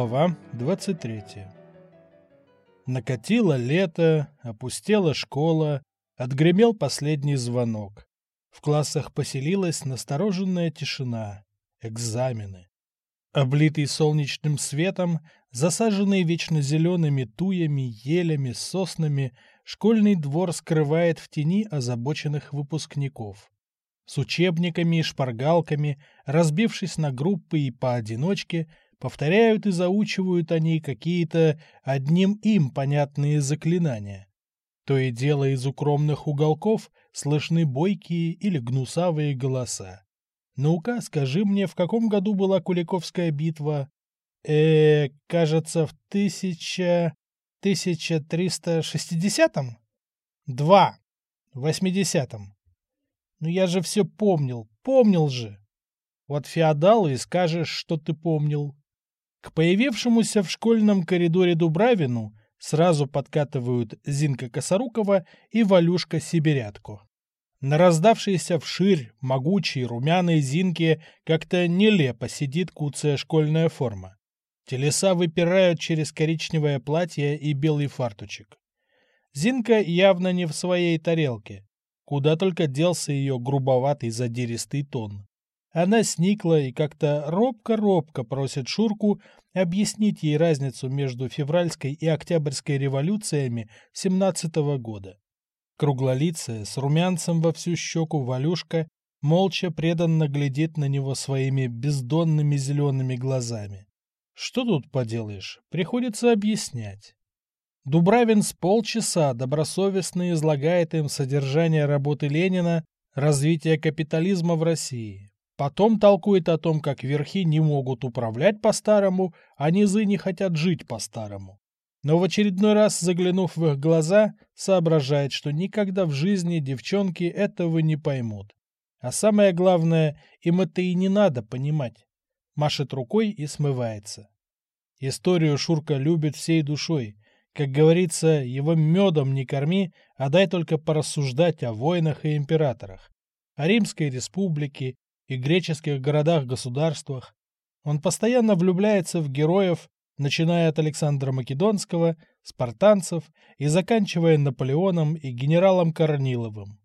Глава 23 Накатило лето, опустела школа, отгремел последний звонок. В классах поселилась настороженная тишина. Экзамены. Облитый солнечным светом, засаженный вечно зелеными туями, елями, соснами, школьный двор скрывает в тени озабоченных выпускников. С учебниками и шпаргалками, разбившись на группы и поодиночке, повторяют и заучивают они какие-то одним им понятные заклинания. То и дело из укромных уголков слышны бойкие или гнусавые голоса. Ну-ка, скажи мне, в каком году была Куликовская битва? э кажется, в тысяча... тысяча триста шестидесятом? Два. В восьмидесятом. Ну я же все помнил, помнил же. Вот феодалу и скажешь, что ты помнил. К появившемуся в школьном коридоре Дубравину сразу подкатывают Зинка Косорукова и Валюшка Сибирятку. На раздавшейся вширь могучей румяной Зинке как-то нелепо сидит куцая школьная форма. Телеса выпирают через коричневое платье и белый фартучек. Зинка явно не в своей тарелке. Куда только делся ее грубоватый задиристый тон. Она сникла и как-то робко-робко просит Шурку объяснить ей разницу между февральской и октябрьской революциями 17 -го года. Круглолицая, с румянцем во всю щеку Валюшка молча преданно глядит на него своими бездонными зелеными глазами. Что тут поделаешь, приходится объяснять. Дубравин с полчаса добросовестно излагает им содержание работы Ленина «Развитие капитализма в России», Потом толкует о том, как верхи не могут управлять по-старому, а низы не хотят жить по-старому. Но в очередной раз, заглянув в их глаза, соображает, что никогда в жизни девчонки этого не поймут. А самое главное, им это и не надо понимать. Машет рукой и смывается. Историю Шурка любит всей душой. Как говорится, его медом не корми, а дай только порассуждать о войнах и императорах. О Римской республике, и греческих городах-государствах. Он постоянно влюбляется в героев, начиная от Александра Македонского, спартанцев и заканчивая Наполеоном и генералом Корниловым.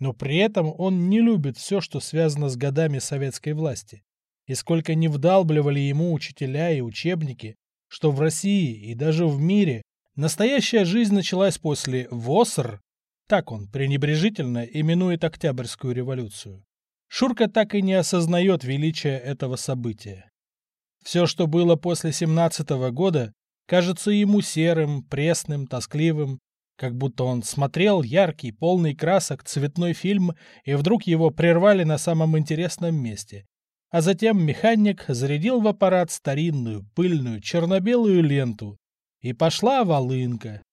Но при этом он не любит все, что связано с годами советской власти. И сколько не вдалбливали ему учителя и учебники, что в России и даже в мире настоящая жизнь началась после ВОСР, так он пренебрежительно именует Октябрьскую революцию. Шурка так и не осознает величия этого события. Все, что было после семнадцатого года, кажется ему серым, пресным, тоскливым, как будто он смотрел яркий, полный красок, цветной фильм, и вдруг его прервали на самом интересном месте. А затем механик зарядил в аппарат старинную, пыльную, черно-белую ленту. И пошла волынка.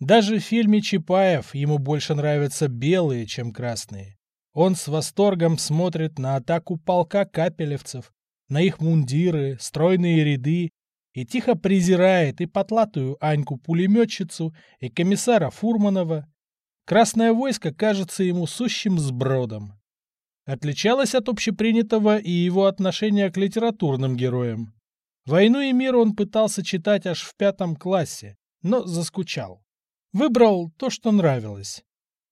Даже в фильме Чапаев ему больше нравятся белые, чем красные. Он с восторгом смотрит на атаку полка капелевцев, на их мундиры, стройные ряды, и тихо презирает и потлатую Аньку-пулеметчицу, и комиссара Фурманова. Красное войско кажется ему сущим сбродом. Отличалось от общепринятого и его отношение к литературным героям. «Войну и мир» он пытался читать аж в пятом классе, но заскучал. Выбрал то, что нравилось.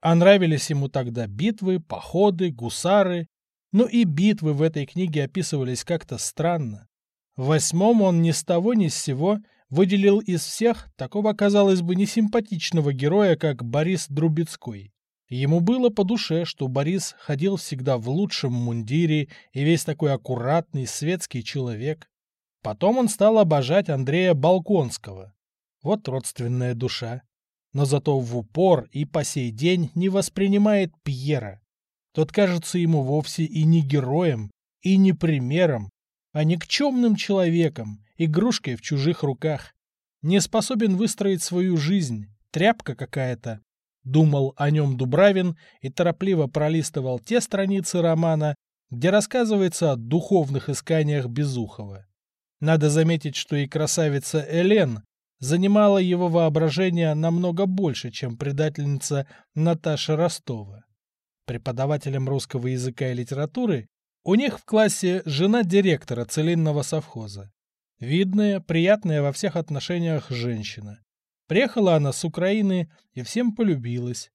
А нравились ему тогда битвы, походы, гусары. Ну и битвы в этой книге описывались как-то странно. В восьмом он ни с того ни с сего выделил из всех такого, казалось бы, несимпатичного героя, как Борис Друбецкой. Ему было по душе, что Борис ходил всегда в лучшем мундире и весь такой аккуратный, светский человек. Потом он стал обожать Андрея Балконского. Вот родственная душа но зато в упор и по сей день не воспринимает Пьера. Тот кажется ему вовсе и не героем, и не примером, а никчемным человеком, игрушкой в чужих руках. Не способен выстроить свою жизнь, тряпка какая-то. Думал о нем Дубравин и торопливо пролистывал те страницы романа, где рассказывается о духовных исканиях Безухова. Надо заметить, что и красавица Элен занимала его воображение намного больше, чем предательница Наташа Ростова. Преподавателем русского языка и литературы у них в классе жена директора целинного совхоза. Видная, приятная во всех отношениях женщина. Приехала она с Украины и всем полюбилась.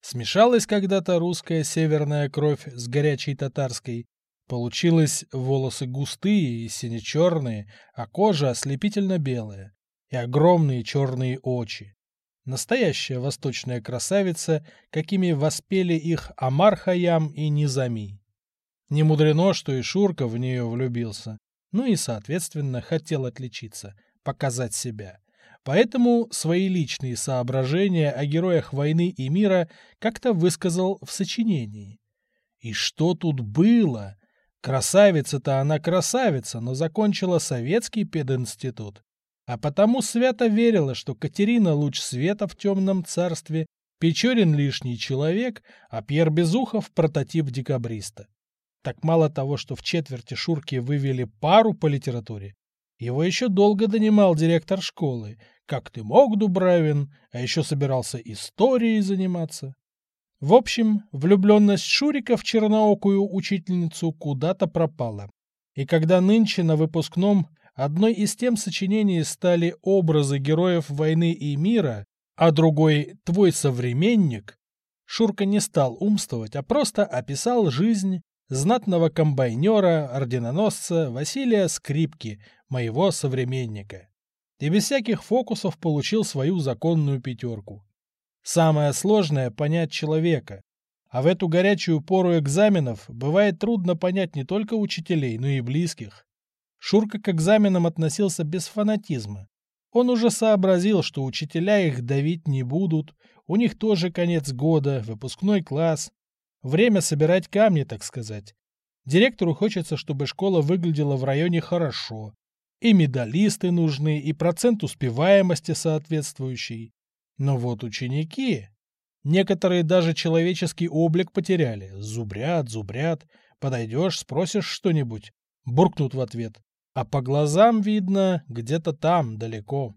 Смешалась когда-то русская северная кровь с горячей татарской. Получилось волосы густые и сине-черные, а кожа ослепительно белая. И огромные черные очи. Настоящая восточная красавица, какими воспели их Амар Хаям и Низами. Не мудрено, что и Шурка в нее влюбился. Ну и, соответственно, хотел отличиться, показать себя. Поэтому свои личные соображения о героях войны и мира как-то высказал в сочинении. И что тут было? Красавица-то она красавица, но закончила советский пединститут. А потому свято верила, что Катерина луч света в темном царстве, Печорин лишний человек, а Пьер Безухов прототип декабриста. Так мало того, что в четверти Шурки вывели пару по литературе, его еще долго донимал директор школы, как ты мог, Дубравин, а еще собирался историей заниматься. В общем, влюбленность Шурика в черноокую учительницу куда-то пропала. И когда нынче на выпускном одной из тем сочинений стали образы героев войны и мира, а другой «Твой современник», Шурка не стал умствовать, а просто описал жизнь знатного комбайнера, орденоносца Василия Скрипки, моего современника и без всяких фокусов получил свою законную пятерку. Самое сложное – понять человека. А в эту горячую пору экзаменов бывает трудно понять не только учителей, но и близких. Шурка к экзаменам относился без фанатизма. Он уже сообразил, что учителя их давить не будут, у них тоже конец года, выпускной класс. Время собирать камни, так сказать. Директору хочется, чтобы школа выглядела в районе хорошо, и медалисты нужны, и процент успеваемости соответствующий. Но вот ученики... Некоторые даже человеческий облик потеряли. Зубрят, зубрят. Подойдешь, спросишь что-нибудь. Буркнут в ответ. А по глазам видно, где-то там, далеко.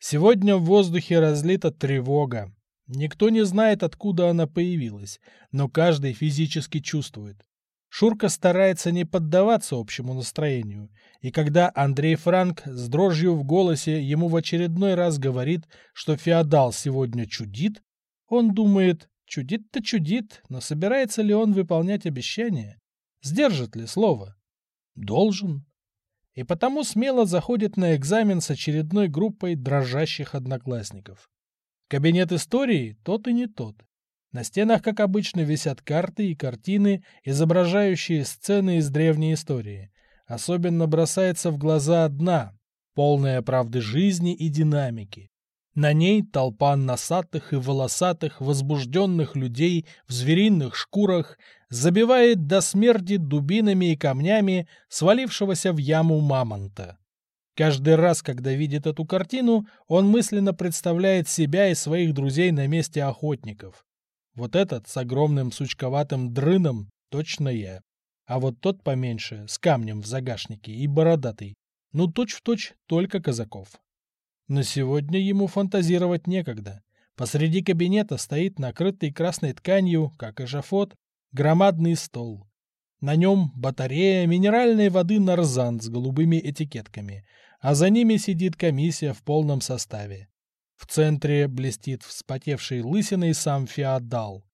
Сегодня в воздухе разлита тревога. Никто не знает, откуда она появилась, но каждый физически чувствует. Шурка старается не поддаваться общему настроению, и когда Андрей Франк с дрожью в голосе ему в очередной раз говорит, что феодал сегодня чудит, он думает, чудит-то чудит, но собирается ли он выполнять обещание? Сдержит ли слово? Должен. И потому смело заходит на экзамен с очередной группой дрожащих одноклассников. Кабинет истории тот и не тот. На стенах, как обычно, висят карты и картины, изображающие сцены из древней истории. Особенно бросается в глаза одна, полная правды жизни и динамики. На ней толпа носатых и волосатых, возбужденных людей в звериных шкурах забивает до смерти дубинами и камнями свалившегося в яму мамонта. Каждый раз, когда видит эту картину, он мысленно представляет себя и своих друзей на месте охотников. Вот этот с огромным сучковатым дрыном точно я. А вот тот поменьше, с камнем в загашнике и бородатый, ну точь-в-точь точь только Казаков. Но сегодня ему фантазировать некогда. Посреди кабинета стоит накрытый красной тканью, как эшафот, громадный стол. На нем батарея минеральной воды «Нарзан» с голубыми этикетками, а за ними сидит комиссия в полном составе. В центре блестит вспотевший лысиной сам феодал.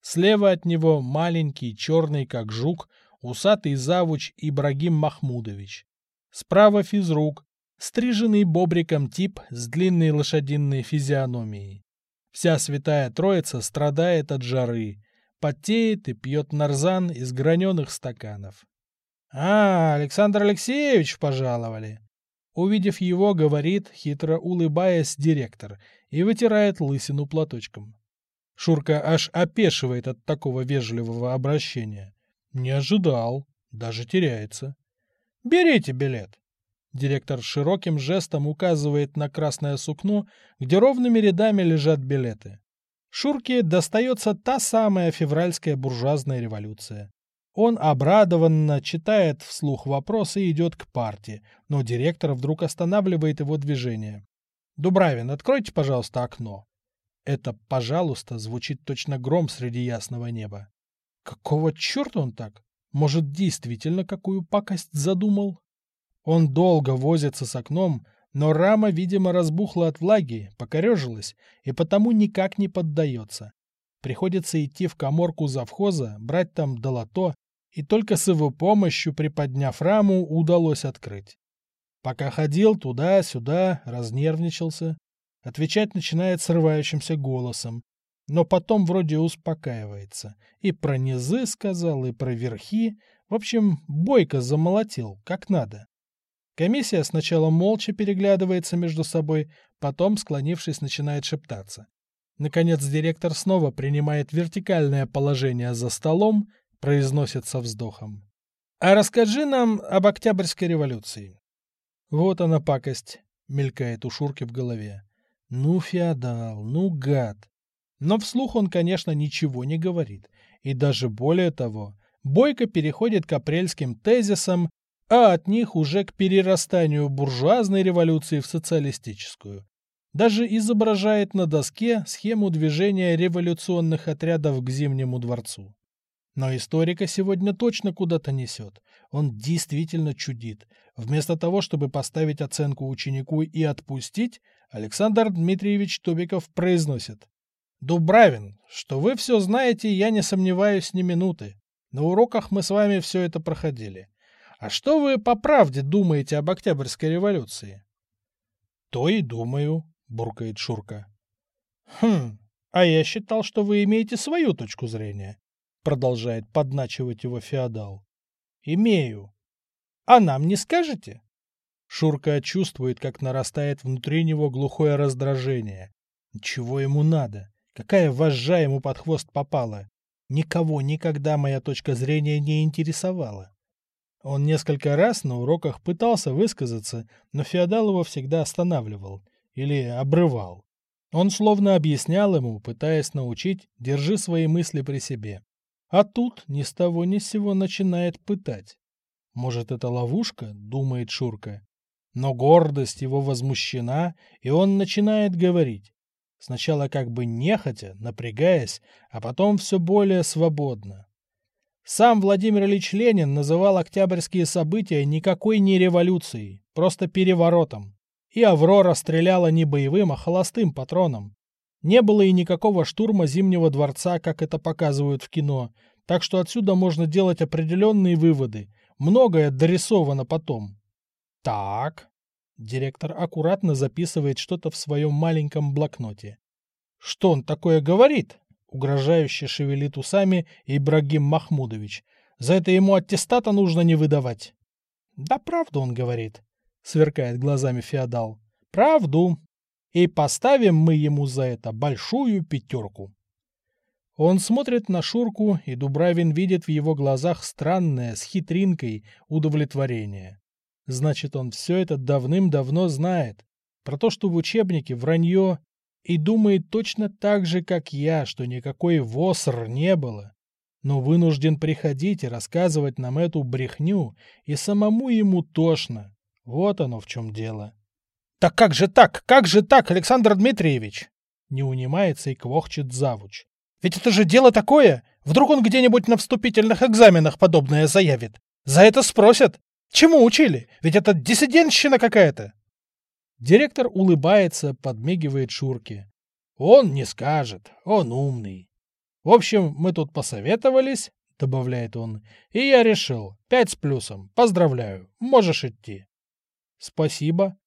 Слева от него маленький, черный, как жук, усатый завуч Ибрагим Махмудович. Справа физрук, стриженный бобриком тип с длинной лошадиной физиономией. Вся святая троица страдает от жары, потеет и пьет нарзан из граненых стаканов. «А, Александр Алексеевич пожаловали!» Увидев его, говорит, хитро улыбаясь, директор и вытирает лысину платочком. Шурка аж опешивает от такого вежливого обращения. Не ожидал, даже теряется. «Берите билет!» Директор широким жестом указывает на красное сукно, где ровными рядами лежат билеты. Шурке достается та самая февральская буржуазная революция. Он обрадованно читает вслух вопрос и идет к парте, но директор вдруг останавливает его движение. «Дубравин, откройте, пожалуйста, окно». Это «пожалуйста» звучит точно гром среди ясного неба. Какого черта он так? Может, действительно какую пакость задумал? Он долго возится с окном, но рама, видимо, разбухла от влаги, покорежилась, и потому никак не поддается. Приходится идти в коморку завхоза, брать там долото, и только с его помощью, приподняв раму, удалось открыть. Пока ходил туда-сюда, разнервничался. Отвечать начинает срывающимся голосом, но потом вроде успокаивается. И про низы сказал, и про верхи. В общем, бойко замолотил, как надо. Комиссия сначала молча переглядывается между собой, потом, склонившись, начинает шептаться. Наконец директор снова принимает вертикальное положение за столом, произносит со вздохом. «А расскажи нам об Октябрьской революции». «Вот она пакость», — мелькает у Шурки в голове. «Ну, феодал, ну, гад». Но вслух он, конечно, ничего не говорит. И даже более того, Бойко переходит к апрельским тезисам, а от них уже к перерастанию буржуазной революции в социалистическую. Даже изображает на доске схему движения революционных отрядов к Зимнему дворцу. Но историка сегодня точно куда-то несет. Он действительно чудит. Вместо того, чтобы поставить оценку ученику и отпустить, Александр Дмитриевич Тубиков произносит. «Дубравин, что вы все знаете, я не сомневаюсь ни минуты. На уроках мы с вами все это проходили. А что вы по правде думаете об Октябрьской революции? То и думаю, буркает Шурка. Хм, а я считал, что вы имеете свою точку зрения, продолжает подначивать его феодал. Имею. А нам не скажете? Шурка чувствует, как нарастает внутри него глухое раздражение. Чего ему надо? Какая вожжа ему под хвост попала? Никого никогда моя точка зрения не интересовала. Он несколько раз на уроках пытался высказаться, но феодал его всегда останавливал или обрывал. Он словно объяснял ему, пытаясь научить, держи свои мысли при себе. А тут ни с того ни с сего начинает пытать. Может, это ловушка, думает Шурка. Но гордость его возмущена, и он начинает говорить. Сначала как бы нехотя, напрягаясь, а потом все более свободно. Сам Владимир Ильич Ленин называл октябрьские события никакой не революцией, просто переворотом. И «Аврора» стреляла не боевым, а холостым патроном. Не было и никакого штурма Зимнего дворца, как это показывают в кино, так что отсюда можно делать определенные выводы. Многое дорисовано потом. Так. Директор аккуратно записывает что-то в своем маленьком блокноте. Что он такое говорит? Угрожающе шевелит усами Ибрагим Махмудович. За это ему аттестата нужно не выдавать. Да правду он говорит, сверкает глазами феодал. Правду. И поставим мы ему за это большую пятерку. Он смотрит на Шурку, и Дубравин видит в его глазах странное, с хитринкой, удовлетворение. Значит, он все это давным-давно знает. Про то, что в учебнике вранье, и думает точно так же, как я, что никакой ВОСР не было, но вынужден приходить и рассказывать нам эту брехню, и самому ему тошно. Вот оно в чем дело. «Так как же так? Как же так, Александр Дмитриевич?» Не унимается и квохчет завуч. «Ведь это же дело такое! Вдруг он где-нибудь на вступительных экзаменах подобное заявит? За это спросят! Чему учили? Ведь это диссидентщина какая-то!» Директор улыбается, подмигивает Шурке. Он не скажет, он умный. В общем, мы тут посоветовались, добавляет он, и я решил, пять с плюсом, поздравляю, можешь идти. Спасибо,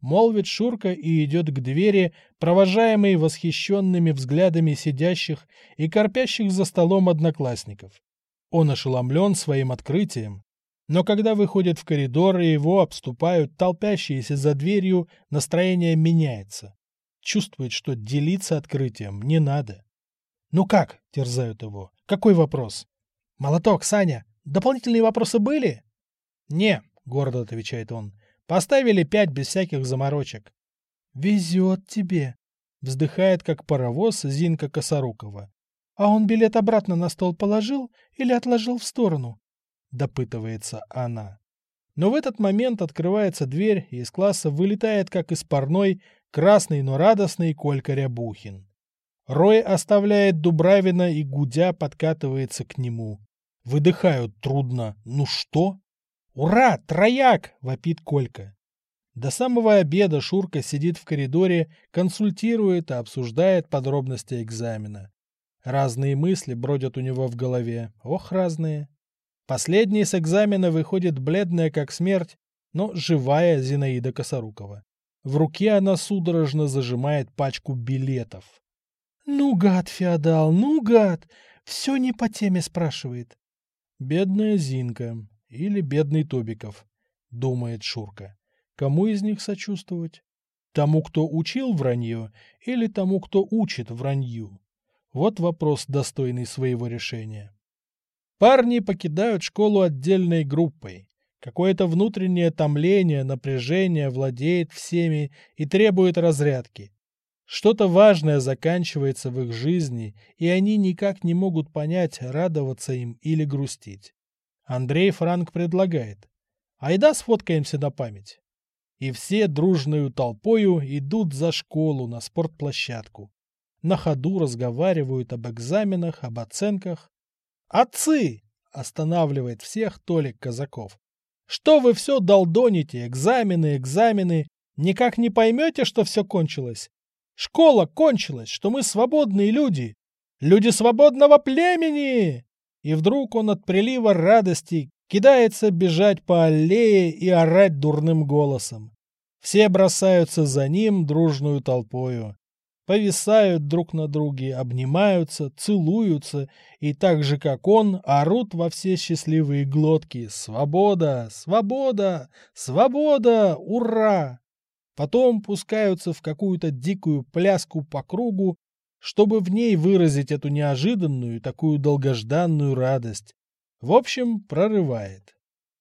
молвит Шурка и идет к двери, провожаемый восхищенными взглядами сидящих и корпящих за столом одноклассников. Он ошеломлен своим открытием, но когда выходит в коридор и его обступают толпящиеся за дверью, настроение меняется. Чувствует, что делиться открытием не надо. «Ну как?» — терзают его. «Какой вопрос?» «Молоток, Саня, дополнительные вопросы были?» «Не», — гордо отвечает он. «Поставили пять без всяких заморочек». «Везет тебе», — вздыхает, как паровоз Зинка Косорукова. «А он билет обратно на стол положил или отложил в сторону?» Допытывается она. Но в этот момент открывается дверь, и из класса вылетает, как из парной, красный, но радостный Колька Рябухин. Рой оставляет Дубравина и гудя подкатывается к нему. Выдыхают трудно. Ну что? «Ура! Трояк!» — вопит Колька. До самого обеда Шурка сидит в коридоре, консультирует и обсуждает подробности экзамена. Разные мысли бродят у него в голове. Ох, разные. Последней с экзамена выходит бледная как смерть, но живая Зинаида Косорукова. В руке она судорожно зажимает пачку билетов. «Ну, гад, феодал, ну, гад! Все не по теме спрашивает». «Бедная Зинка или бедный Тобиков», — думает Шурка. «Кому из них сочувствовать? Тому, кто учил вранье, или тому, кто учит вранью? Вот вопрос, достойный своего решения». Парни покидают школу отдельной группой. Какое-то внутреннее томление, напряжение владеет всеми и требует разрядки. Что-то важное заканчивается в их жизни, и они никак не могут понять, радоваться им или грустить. Андрей Франк предлагает. Айда сфоткаемся на память. И все дружную толпою идут за школу на спортплощадку. На ходу разговаривают об экзаменах, об оценках. «Отцы!» – останавливает всех Толик Казаков. Что вы все долдоните, экзамены, экзамены, никак не поймете, что все кончилось? Школа кончилась, что мы свободные люди, люди свободного племени!» И вдруг он от прилива радости кидается бежать по аллее и орать дурным голосом. Все бросаются за ним дружную толпою повисают друг на друге, обнимаются, целуются и так же, как он, орут во все счастливые глотки «Свобода! Свобода! Свобода! Ура!» Потом пускаются в какую-то дикую пляску по кругу, чтобы в ней выразить эту неожиданную, такую долгожданную радость. В общем, прорывает.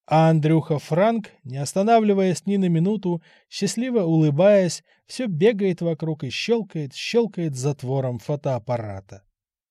А Андрюха Франк, не останавливаясь ни на минуту, счастливо улыбаясь, все бегает вокруг и щелкает, щелкает затвором фотоаппарата.